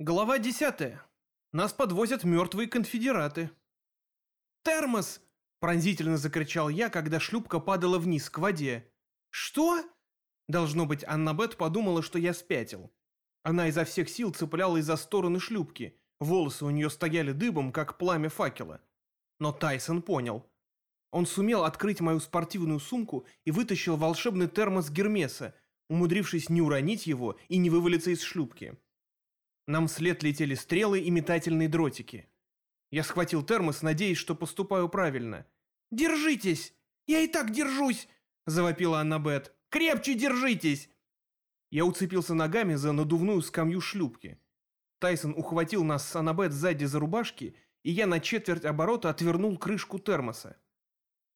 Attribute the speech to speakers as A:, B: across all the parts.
A: Глава 10. Нас подвозят мертвые конфедераты. «Термос!» – пронзительно закричал я, когда шлюпка падала вниз к воде. «Что?» Должно быть, Аннабет подумала, что я спятил. Она изо всех сил цеплялась за стороны шлюпки, волосы у нее стояли дыбом, как пламя факела. Но Тайсон понял. Он сумел открыть мою спортивную сумку и вытащил волшебный термос Гермеса, умудрившись не уронить его и не вывалиться из шлюпки. Нам вслед летели стрелы и метательные дротики. Я схватил термос, надеясь, что поступаю правильно. «Держитесь! Я и так держусь!» – завопила Аннабет. «Крепче держитесь!» Я уцепился ногами за надувную скамью шлюпки. Тайсон ухватил нас с Аннабет сзади за рубашки, и я на четверть оборота отвернул крышку термоса.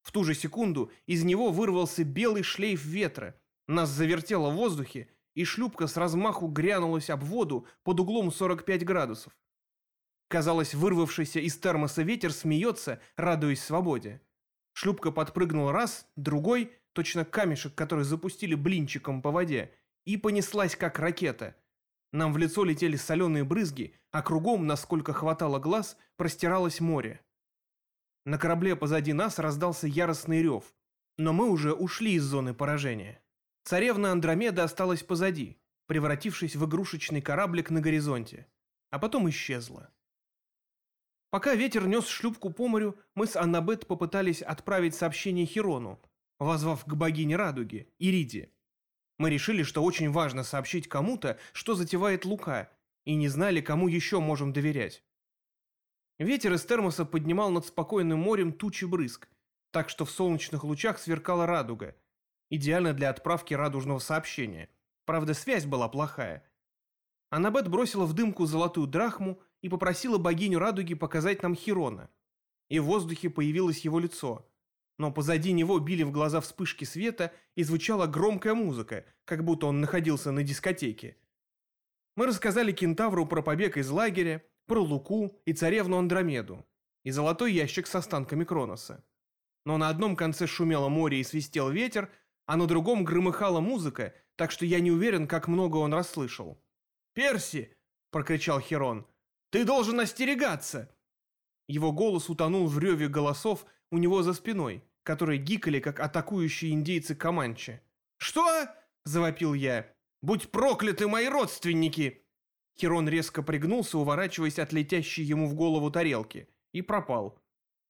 A: В ту же секунду из него вырвался белый шлейф ветра, нас завертело в воздухе, и шлюпка с размаху грянулась об воду под углом 45 градусов. Казалось, вырвавшийся из термоса ветер смеется, радуясь свободе. Шлюпка подпрыгнула раз, другой, точно камешек, который запустили блинчиком по воде, и понеслась, как ракета. Нам в лицо летели соленые брызги, а кругом, насколько хватало глаз, простиралось море. На корабле позади нас раздался яростный рев, но мы уже ушли из зоны поражения. Царевна Андромеда осталась позади, превратившись в игрушечный кораблик на горизонте, а потом исчезла. Пока ветер нес шлюпку по морю, мы с Аннабет попытались отправить сообщение Хирону, возвав к богине радуги, Ириде. Мы решили, что очень важно сообщить кому-то, что затевает Лука, и не знали, кому еще можем доверять. Ветер из термоса поднимал над спокойным морем тучи брызг, так что в солнечных лучах сверкала радуга, идеально для отправки радужного сообщения. Правда, связь была плохая. Аннабет бросила в дымку золотую драхму и попросила богиню радуги показать нам Хирона. И в воздухе появилось его лицо. Но позади него били в глаза вспышки света и звучала громкая музыка, как будто он находился на дискотеке. Мы рассказали кентавру про побег из лагеря, про Луку и царевну Андромеду, и золотой ящик с останками Кроноса. Но на одном конце шумело море и свистел ветер, а на другом громыхала музыка, так что я не уверен, как много он расслышал. «Перси!» – прокричал Херон. «Ты должен остерегаться!» Его голос утонул в реве голосов у него за спиной, которые гикали, как атакующие индейцы Команчи. «Что?» – завопил я. «Будь прокляты мои родственники!» Херон резко пригнулся, уворачиваясь от летящей ему в голову тарелки, и пропал.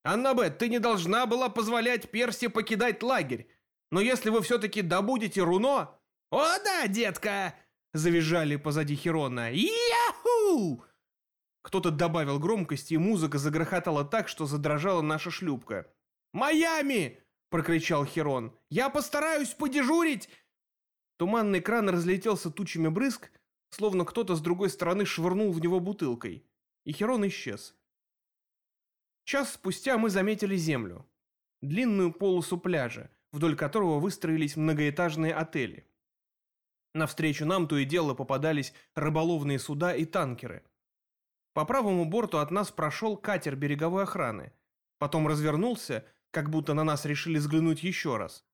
A: «Аннабет, ты не должна была позволять Перси покидать лагерь. Но если вы все-таки добудете руно...» «О да, детка!» — завизжали позади Херона. «Яху!» Кто-то добавил громкости, и музыка загрохотала так, что задрожала наша шлюпка. «Майами!» — прокричал Херон. «Я постараюсь подежурить!» Туманный кран разлетелся тучами брызг, словно кто-то с другой стороны швырнул в него бутылкой, и Херон исчез. Час спустя мы заметили землю. Длинную полосу пляжа, вдоль которого выстроились многоэтажные отели. Навстречу нам то и дело попадались рыболовные суда и танкеры. По правому борту от нас прошел катер береговой охраны. Потом развернулся, как будто на нас решили взглянуть еще раз.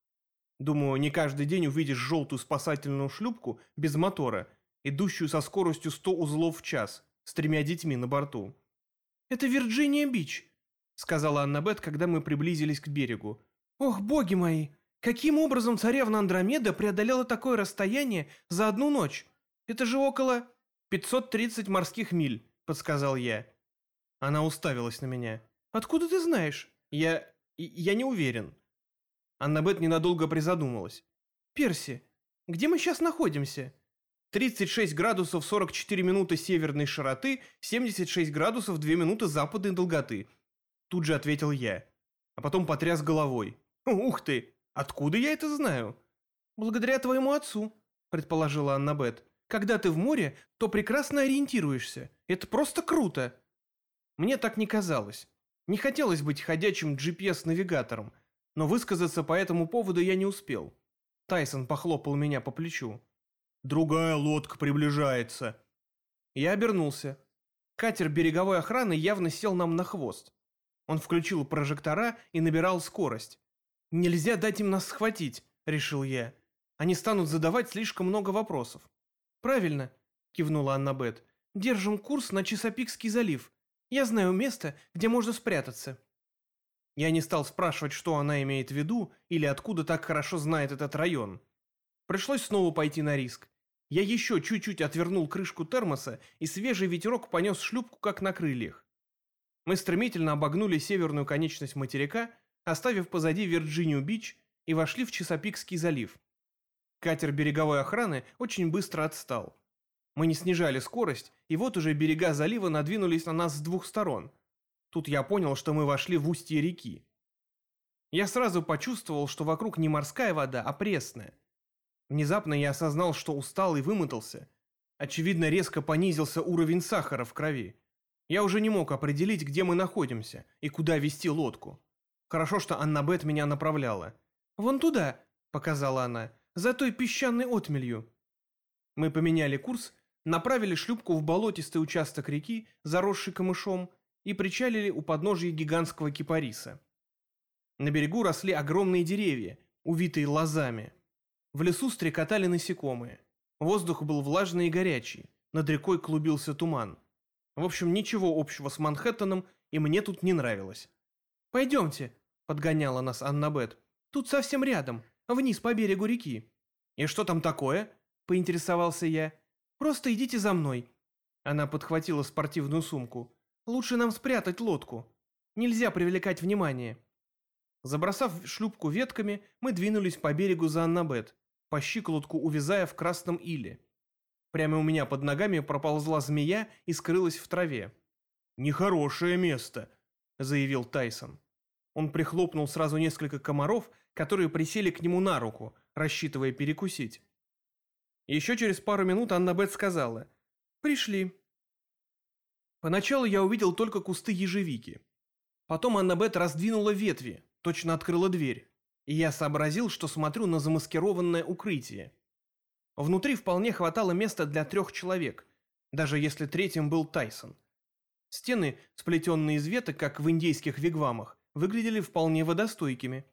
A: Думаю, не каждый день увидишь желтую спасательную шлюпку без мотора, идущую со скоростью 100 узлов в час, с тремя детьми на борту. «Это Вирджиния-Бич», — сказала Аннабет, когда мы приблизились к берегу. Ох, боги мои! Каким образом царевна Андромеда преодолела такое расстояние за одну ночь? Это же около 530 морских миль, подсказал я. Она уставилась на меня. Откуда ты знаешь? Я... я не уверен. Аннабет ненадолго призадумалась. Перси, где мы сейчас находимся? 36 градусов 44 минуты северной широты, 76 градусов 2 минуты западной долготы. Тут же ответил я, а потом потряс головой. «Ух ты! Откуда я это знаю?» «Благодаря твоему отцу», — предположила Аннабет. «Когда ты в море, то прекрасно ориентируешься. Это просто круто!» Мне так не казалось. Не хотелось быть ходячим GPS-навигатором, но высказаться по этому поводу я не успел. Тайсон похлопал меня по плечу. «Другая лодка приближается». Я обернулся. Катер береговой охраны явно сел нам на хвост. Он включил прожектора и набирал скорость. «Нельзя дать им нас схватить», — решил я. «Они станут задавать слишком много вопросов». «Правильно», — кивнула Аннабет. Держим курс на Чесопикский залив. Я знаю место, где можно спрятаться». Я не стал спрашивать, что она имеет в виду или откуда так хорошо знает этот район. Пришлось снова пойти на риск. Я еще чуть-чуть отвернул крышку термоса, и свежий ветерок понес шлюпку как на крыльях. Мы стремительно обогнули северную конечность материка, оставив позади Вирджинию-Бич и вошли в Чесопикский залив. Катер береговой охраны очень быстро отстал. Мы не снижали скорость, и вот уже берега залива надвинулись на нас с двух сторон. Тут я понял, что мы вошли в устье реки. Я сразу почувствовал, что вокруг не морская вода, а пресная. Внезапно я осознал, что устал и вымотался. Очевидно, резко понизился уровень сахара в крови. Я уже не мог определить, где мы находимся и куда вести лодку. Хорошо, что Аннабет меня направляла. «Вон туда», — показала она, — «за той песчаной отмелью». Мы поменяли курс, направили шлюпку в болотистый участок реки, заросший камышом, и причалили у подножия гигантского кипариса. На берегу росли огромные деревья, увитые лозами. В лесу стрекотали насекомые. Воздух был влажный и горячий, над рекой клубился туман. В общем, ничего общего с Манхэттеном, и мне тут не нравилось. «Пойдемте», — подгоняла нас Аннабет. «Тут совсем рядом, вниз по берегу реки». «И что там такое?» — поинтересовался я. «Просто идите за мной». Она подхватила спортивную сумку. «Лучше нам спрятать лодку. Нельзя привлекать внимание». Забросав шлюпку ветками, мы двинулись по берегу за Аннабет, по щиколотку увязая в красном иле. Прямо у меня под ногами проползла змея и скрылась в траве. «Нехорошее место», — заявил Тайсон. Он прихлопнул сразу несколько комаров, которые присели к нему на руку, рассчитывая перекусить. Еще через пару минут Аннабет сказала «Пришли». Поначалу я увидел только кусты ежевики. Потом Аннабет раздвинула ветви, точно открыла дверь, и я сообразил, что смотрю на замаскированное укрытие. Внутри вполне хватало места для трех человек, даже если третьим был Тайсон. Стены, сплетенные из веток, как в индейских вигвамах, выглядели вполне водостойкими.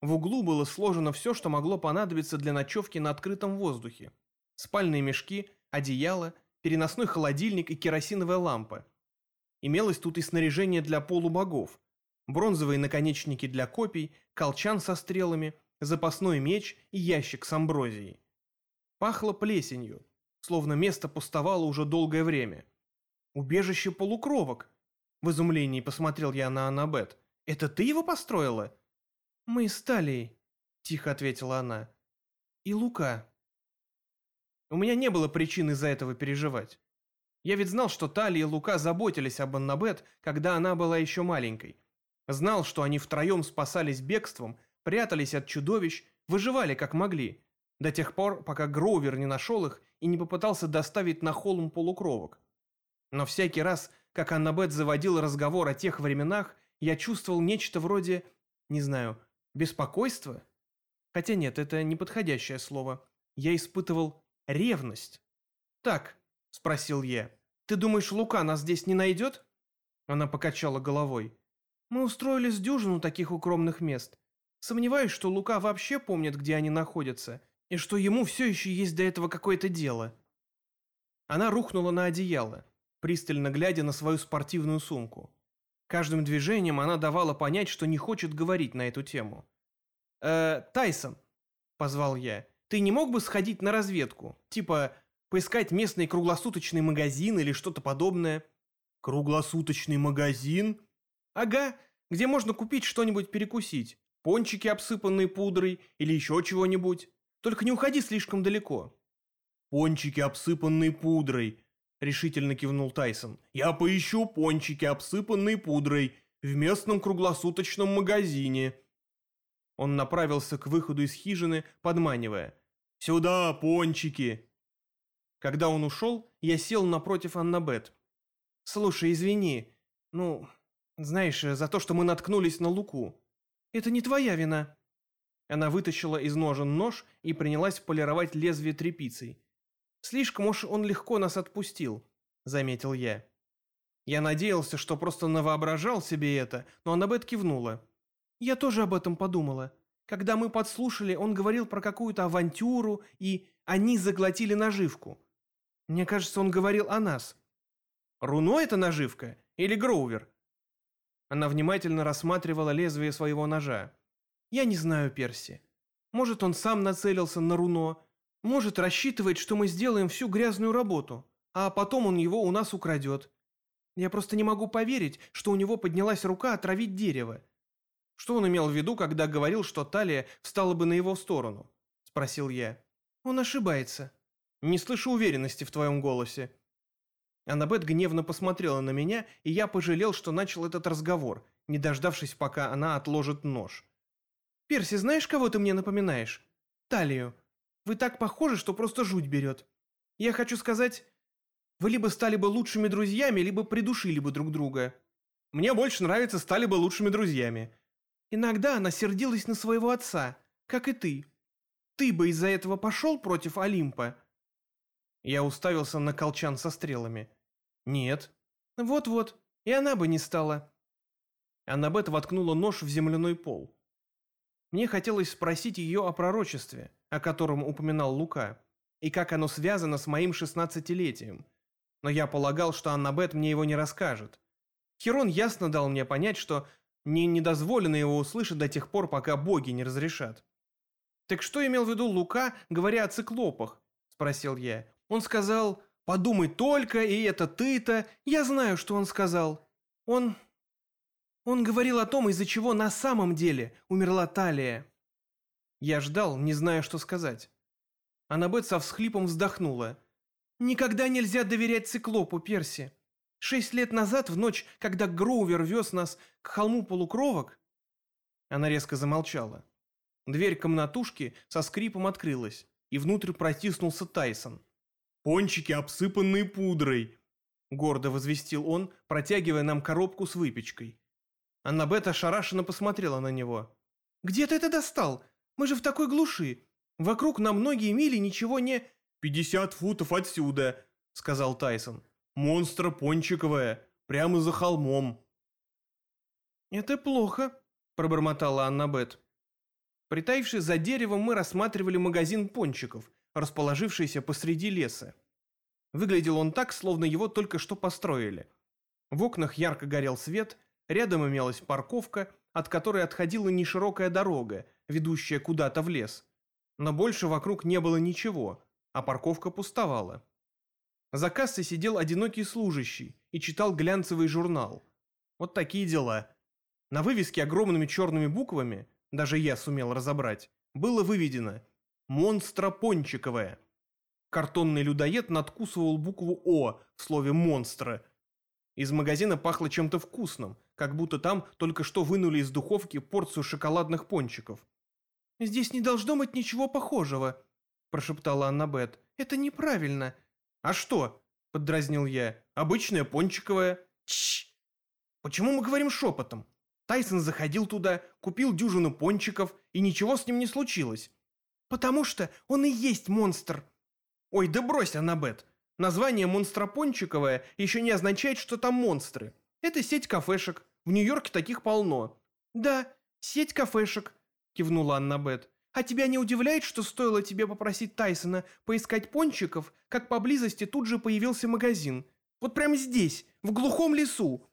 A: В углу было сложено все, что могло понадобиться для ночевки на открытом воздухе. Спальные мешки, одеяло, переносной холодильник и керосиновая лампа. Имелось тут и снаряжение для полубогов, бронзовые наконечники для копий, колчан со стрелами, запасной меч и ящик с амброзией. Пахло плесенью, словно место пустовало уже долгое время. «Убежище полукровок!» В изумлении посмотрел я на Аннабет. «Это ты его построила?» «Мы с Талией», — тихо ответила она. «И Лука». У меня не было причин из-за этого переживать. Я ведь знал, что Талия и Лука заботились об Аннабет, когда она была еще маленькой, Знал, что они втроем спасались бегством, прятались от чудовищ, выживали как могли, до тех пор, пока Гроувер не нашел их и не попытался доставить на холм полукровок. Но всякий раз, как Аннабет заводил разговор о тех временах, я чувствовал нечто вроде, не знаю, беспокойства? Хотя нет, это неподходящее слово. Я испытывал ревность. «Так», — спросил я, — «ты думаешь, Лука нас здесь не найдет?» Она покачала головой. Мы устроили с дюжину таких укромных мест. Сомневаюсь, что Лука вообще помнит, где они находятся, и что ему все еще есть до этого какое-то дело. Она рухнула на одеяло, пристально глядя на свою спортивную сумку. Каждым движением она давала понять, что не хочет говорить на эту тему. «Э, Тайсон», — позвал я, — «ты не мог бы сходить на разведку? Типа, поискать местный круглосуточный магазин или что-то подобное?»
B: «Круглосуточный магазин?»
A: Ага, где можно купить что-нибудь перекусить. Пончики, обсыпанные пудрой, или еще чего-нибудь. Только не уходи слишком далеко.
B: Пончики, обсыпанные пудрой, решительно кивнул Тайсон. Я поищу пончики, обсыпанные пудрой, в местном круглосуточном магазине.
A: Он направился к выходу из хижины, подманивая.
B: «Сюда, пончики!»
A: Когда он ушел, я сел напротив Аннабет. «Слушай, извини. Ну, знаешь, за то, что мы наткнулись на Луку. Это не твоя вина». Она вытащила из ножен нож и принялась полировать лезвие тряпицей. «Слишком уж он легко нас отпустил», — заметил я. Я надеялся, что просто навоображал себе это, но она Аннабет кивнула. «Я тоже об этом подумала. Когда мы подслушали, он говорил про какую-то авантюру, и они заглотили наживку. Мне кажется, он говорил о нас». Руно это наживка? Или Гроувер?» Она внимательно рассматривала лезвие своего ножа. «Я не знаю, Перси. Может, он сам нацелился на руно, может, рассчитывает, что мы сделаем всю грязную работу, а потом он его у нас украдет. Я просто не могу поверить, что у него поднялась рука отравить дерево. Что он имел в виду, когда говорил, что талия встала бы на его сторону?» – спросил я. «Он ошибается. Не слышу уверенности в твоем голосе». Аннабет гневно посмотрела на меня, и я пожалел, что начал этот разговор, не дождавшись, пока она отложит нож. «Перси, знаешь, кого ты мне напоминаешь? Талию. Вы так похожи, что просто жуть берет. Я хочу сказать, вы либо стали бы лучшими друзьями, либо придушили бы друг друга. Мне больше нравится, стали бы лучшими друзьями. Иногда она сердилась на своего отца, как и ты. Ты бы из-за этого пошел против Олимпа?» Я уставился на колчан со стрелами. «Нет». «Вот-вот, и она бы не стала». Аннабет воткнула нож в земляной пол. Мне хотелось спросить ее о пророчестве, о котором упоминал Лука, и как оно связано с моим шестнадцатилетием. Но я полагал, что Аннабет мне его не расскажет. Херон ясно дал мне понять, что мне не дозволено его услышать до тех пор, пока боги не разрешат. «Так что имел в виду Лука, говоря о циклопах?» – спросил я. «Он сказал, подумай только, и это ты-то. Я знаю, что он сказал. Он он говорил о том, из-за чего на самом деле умерла Талия. Я ждал, не зная, что сказать. Аннабет со всхлипом вздохнула. «Никогда нельзя доверять циклопу, Перси. Шесть лет назад, в ночь, когда Гроувер вез нас к холму полукровок...» Она резко замолчала. Дверь комнатушки со скрипом открылась, и внутрь протиснулся Тайсон.
B: «Пончики, обсыпанные пудрой!»
A: — гордо возвестил он, протягивая нам коробку с выпечкой. Аннабет ошарашенно посмотрела на него. «Где ты это достал? Мы же в такой глуши. Вокруг на многие мили ничего не...»
B: «Пятьдесят футов отсюда», — сказал Тайсон. «Монстра пончиковая, прямо за холмом».
A: «Это плохо», — пробормотала Аннабет. Притаившись за деревом, мы рассматривали магазин пончиков, расположившийся посреди леса. Выглядел он так, словно его только что построили. В окнах ярко горел свет, Рядом имелась парковка, от которой отходила неширокая дорога, ведущая куда-то в лес. Но больше вокруг не было ничего, а парковка пустовала. За кассой сидел одинокий служащий и читал глянцевый журнал. Вот такие дела. На вывеске огромными черными буквами, даже я сумел разобрать, было выведено «Монстра пончиковая». Картонный людоед надкусывал букву «О» в слове «монстра». Из магазина пахло чем-то вкусным – как будто там только что вынули из духовки порцию шоколадных пончиков. «Здесь не должно быть ничего похожего», – прошептала Аннабет. «Это неправильно». «А что?» – поддразнил я. «Обычная пончиковая». «Чш! Почему мы говорим шепотом? Тайсон заходил туда, купил дюжину пончиков, и ничего с ним не случилось». «Потому что он и есть монстр». «Ой, да брось, Аннабет. Название монстропончиковое еще не означает, что там монстры. Это сеть кафешек. В Нью-Йорке таких полно». «Да, сеть кафешек», — кивнула Анна Бет. «А тебя не удивляет, что стоило тебе попросить Тайсона поискать пончиков, как поблизости тут же появился магазин? Вот прямо здесь, в глухом лесу?»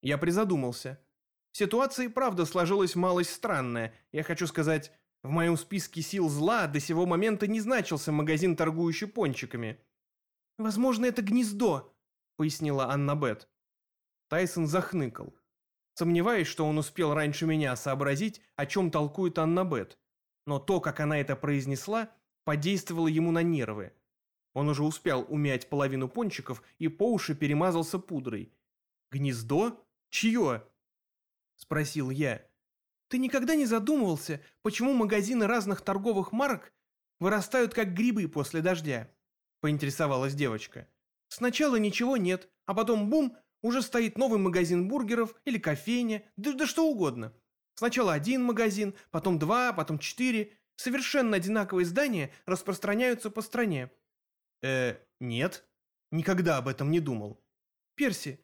A: Я призадумался. Ситуация и правда сложилась малость странная. Я хочу сказать, в моем списке сил зла до сего момента не значился магазин, торгующий пончиками. «Возможно, это гнездо», — пояснила Анна Бет. Тайсон захныкал. Сомневаюсь, что он успел раньше меня сообразить, о чем толкует Аннабет. Но то, как она это произнесла, подействовало ему на нервы. Он уже успел умять половину пончиков и по уши перемазался пудрой. «Гнездо? Чье?» – спросил я. «Ты никогда не задумывался, почему магазины разных торговых марок вырастают как грибы после дождя?» – поинтересовалась девочка. «Сначала ничего нет, а потом бум, уже стоит новый магазин бургеров или кофейня, да, да что угодно. Сначала один магазин, потом два, потом четыре. Совершенно одинаковые здания распространяются по стране. Э, нет. Никогда об этом не думал. Перси,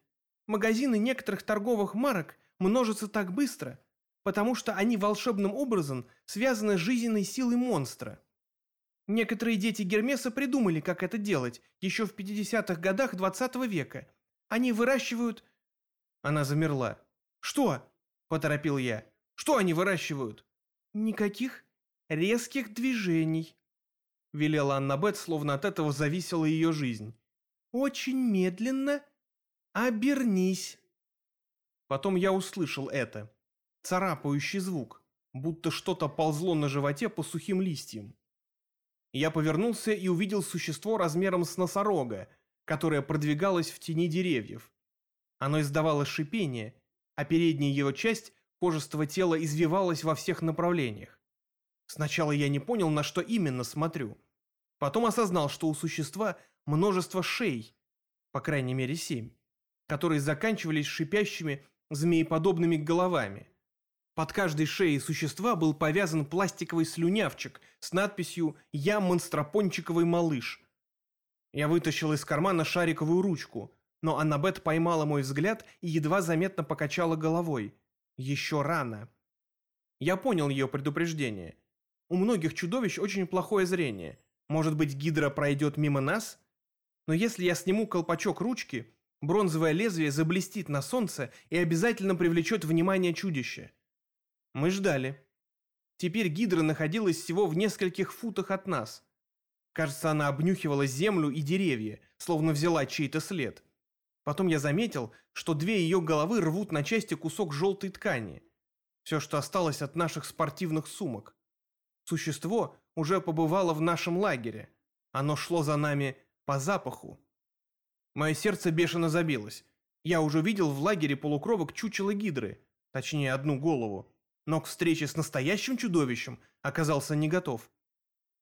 A: магазины некоторых торговых марок множатся так быстро, потому что они волшебным образом связаны с жизненной силой монстра. Некоторые дети Гермеса придумали, как это делать, еще в 50-х годах 20 -го века. Они выращивают...» Она замерла. «Что?» – поторопил я. «Что они выращивают?» «Никаких резких движений», – велела Аннабет, словно от этого зависела ее жизнь. «Очень медленно обернись». Потом я услышал это. Царапающий звук, будто что-то ползло на животе по сухим листьям. Я повернулся и увидел существо размером с носорога, которое продвигалось в тени деревьев. Оно издавало шипение, а передняя его часть кожистого тела извивалась во всех направлениях. Сначала я не понял, на что именно смотрю. Потом осознал, что у существа множество шей, по крайней мере семь, которые заканчивались шипящими змееподобными головами. Под каждой шеей существа был повязан пластиковый слюнявчик с надписью «Я монстропончиковый малыш». Я вытащил из кармана шариковую ручку, но Аннабет поймала мой взгляд и едва заметно покачала головой. Еще рано. Я понял ее предупреждение. У многих чудовищ очень плохое зрение. Может быть, гидра пройдет мимо нас? Но если я сниму колпачок ручки, бронзовое лезвие заблестит на солнце и обязательно привлечет внимание чудища. Мы ждали. Теперь гидра находилась всего в нескольких футах от нас. Кажется, она обнюхивала землю и деревья, словно взяла чей-то след. Потом я заметил, что две ее головы рвут на части кусок желтой ткани. Все, что осталось от наших спортивных сумок. Существо уже побывало в нашем лагере. Оно шло за нами по запаху. Мое сердце бешено забилось. Я уже видел в лагере полукровок чучело гидры, точнее одну голову, но к встрече с настоящим чудовищем оказался не готов.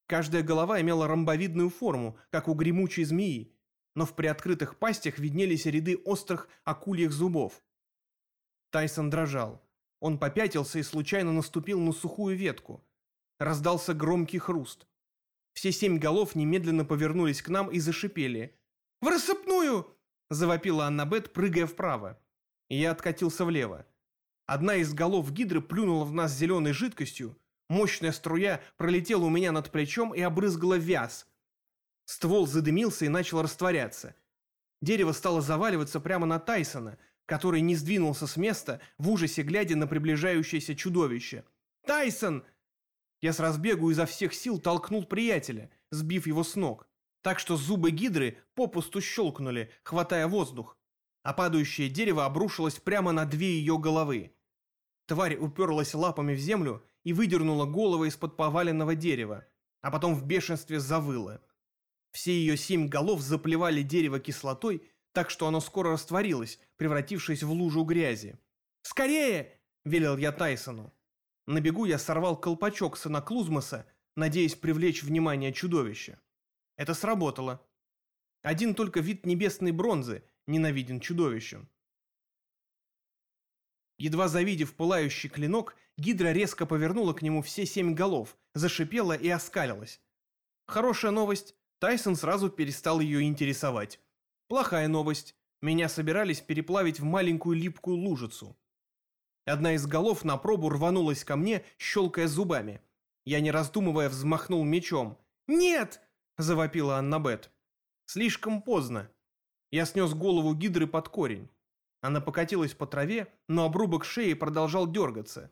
A: Каждая голова имела ромбовидную форму, как у гремучей змеи, но в приоткрытых пастях виднелись ряды острых акульих зубов. Тайсон дрожал. Он попятился и случайно наступил на сухую ветку. Раздался громкий хруст. Все семь голов немедленно повернулись к нам и зашипели. «В рассыпную!» – завопила Аннабет, прыгая вправо. И я откатился влево. Одна из голов гидры плюнула в нас зеленой жидкостью, мощная струя пролетела у меня над плечом и обрызгала вяз. Ствол задымился и начал растворяться. Дерево стало заваливаться прямо на Тайсона, который не сдвинулся с места, в ужасе глядя на приближающееся чудовище. «Тайсон!» Я с разбегу изо всех сил толкнул приятеля, сбив его с ног, так что зубы гидры попусту щелкнули, хватая воздух, а падающее дерево обрушилось прямо на две ее головы. Тварь уперлась лапами в землю и выдернула голову из-под поваленного дерева, а потом в бешенстве завыла. Все ее семь голов заплевали дерево кислотой, так что оно скоро растворилось, превратившись в лужу грязи. «Скорее!» – велел я Тайсону. На бегу я сорвал колпачок сына Клузмаса, надеясь привлечь внимание чудовища. Это сработало. Один только вид небесной бронзы ненавиден чудовищем. Едва завидев пылающий клинок, Гидра резко повернула к нему все семь голов, зашипела и оскалилась. Хорошая новость, Тайсон сразу перестал ее интересовать. Плохая новость, меня собирались переплавить в маленькую липкую лужицу. Одна из голов на пробу рванулась ко мне, щелкая зубами. Я, не раздумывая, взмахнул мечом. «Нет!» – завопила Аннабет. Слишком поздно. Я снес голову гидры под корень. Она покатилась по траве, но обрубок шеи продолжал дергаться.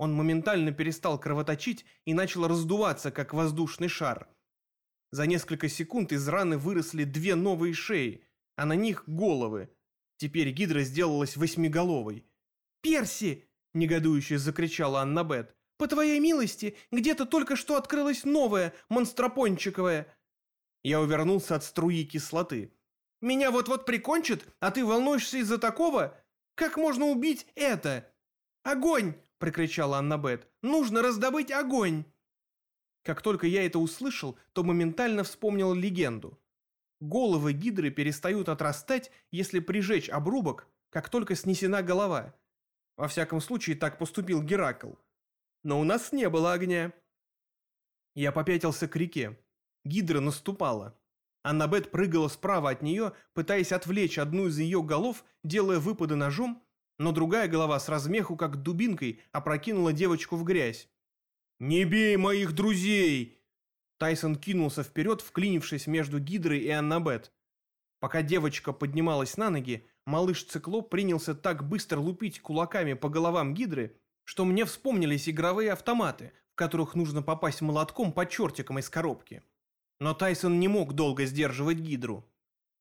A: Он моментально перестал кровоточить и начал раздуваться, как воздушный шар. За несколько секунд из раны выросли две новые шеи, а на них головы. Теперь гидра сделалась восьмиголовой. «Перси!» – негодующе закричала Аннабет. «По твоей милости, где-то только что открылась новая, монстропончиковая!» Я увернулся от струи кислоты. Меня вот-вот прикончат, а ты волнуешься из-за такого? Как можно убить это? Огонь! Прикричала Аннабет. Нужно раздобыть огонь! Как только я это услышал, то моментально вспомнил легенду. Головы гидры перестают отрастать, если прижечь обрубок, как только снесена голова. Во всяком случае, так поступил Геракл. Но у нас не было огня. Я попятился к реке. Гидра наступала. Аннабет прыгала справа от нее, пытаясь отвлечь одну из ее голов, делая выпады ножом, но другая голова с размеху, как дубинкой, опрокинула девочку в грязь. «Не бей моих друзей!» Тайсон кинулся вперед, вклинившись между Гидрой и Аннабет. Пока девочка поднималась на ноги, малыш-циклоп принялся так быстро лупить кулаками по головам Гидры, что мне вспомнились игровые автоматы, в которых нужно попасть молотком по чертикам из коробки. Но Тайсон не мог долго сдерживать Гидру.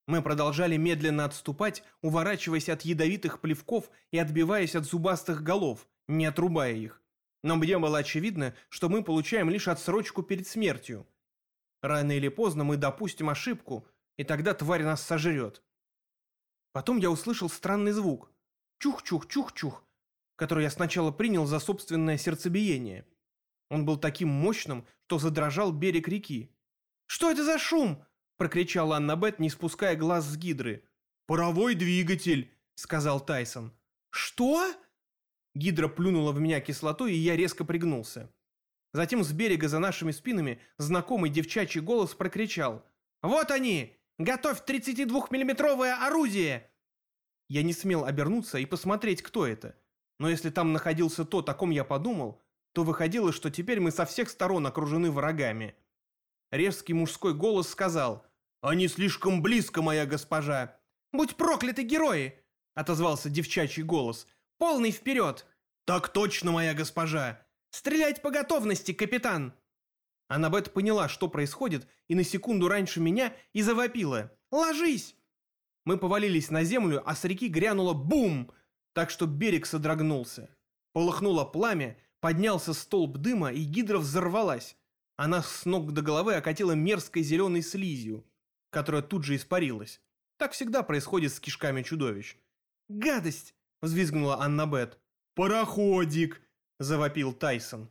A: Мы продолжали медленно отступать, уворачиваясь от ядовитых плевков и отбиваясь от зубастых голов, не отрубая их. Но мне было очевидно, что мы получаем лишь отсрочку перед смертью. Рано или поздно мы допустим ошибку, и тогда тварь нас сожрет. Потом я услышал странный звук. Чух-чух-чух-чух, который я сначала принял за собственное сердцебиение. Он был таким мощным, что задрожал берег реки. «Что это за шум?» – прокричала Аннабет, не спуская глаз с гидры.
B: «Паровой двигатель», – сказал Тайсон.
A: «Что?» Гидра плюнула в меня кислотой, и я резко пригнулся. Затем с берега за нашими спинами знакомый девчачий голос прокричал. «Вот они! Готовь 32-миллиметровое орудие!» Я не смел обернуться и посмотреть, кто это. Но если там находился то, о ком я подумал, то выходило, что теперь мы со всех сторон окружены врагами. Резкий мужской голос сказал «Они слишком близко, моя госпожа!» «Будь прокляты герои!» — отозвался девчачий голос. «Полный вперед!»
B: «Так точно, моя госпожа!»
A: «Стрелять по готовности, капитан!» Аннабет поняла, что происходит, и на секунду раньше меня и завопила. «Ложись!» Мы повалились на землю, а с реки грянуло «бум!», так что берег содрогнулся. Полыхнуло пламя, поднялся столб дыма, и гидра взорвалась. Она с ног до головы окатила мерзкой зеленой слизью, которая тут же испарилась. Так всегда происходит с кишками чудовищ. «Гадость!» — взвизгнула Аннабет.
B: «Пароходик!» — завопил Тайсон.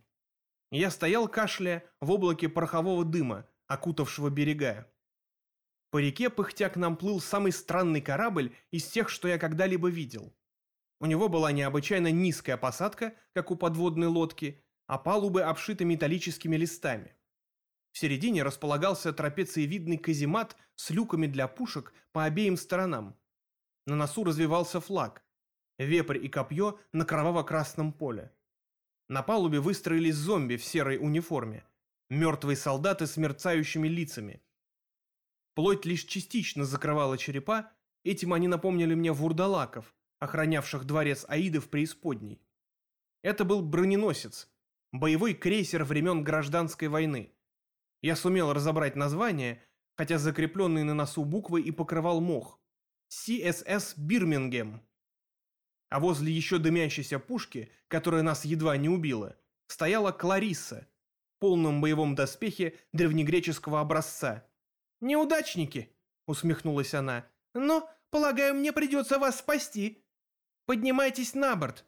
A: Я стоял кашляя в облаке порохового дыма, окутавшего берега. По реке пыхтя к нам плыл самый странный корабль из тех, что я когда-либо видел. У него была необычайно низкая посадка, как у подводной лодки, а палубы обшиты металлическими листами. В середине располагался трапециевидный каземат с люками для пушек по обеим сторонам. На носу развивался флаг. Вепрь и копье на кроваво-красном поле. На палубе выстроились зомби в серой униформе. Мертвые солдаты с мерцающими лицами. Плоть лишь частично закрывала черепа, этим они напомнили мне вурдалаков, охранявших дворец Аиды в преисподней. Это был броненосец, боевой крейсер времен гражданской войны. Я сумел разобрать название, хотя закрепленный на носу буквы и покрывал мох. CSS Бирмингем. А возле еще дымящейся пушки, которая нас едва не убила, стояла Кларисса, в полном боевом доспехе древнегреческого образца. «Неудачники!» — усмехнулась она. «Но, полагаю, мне придется вас спасти. Поднимайтесь на борт,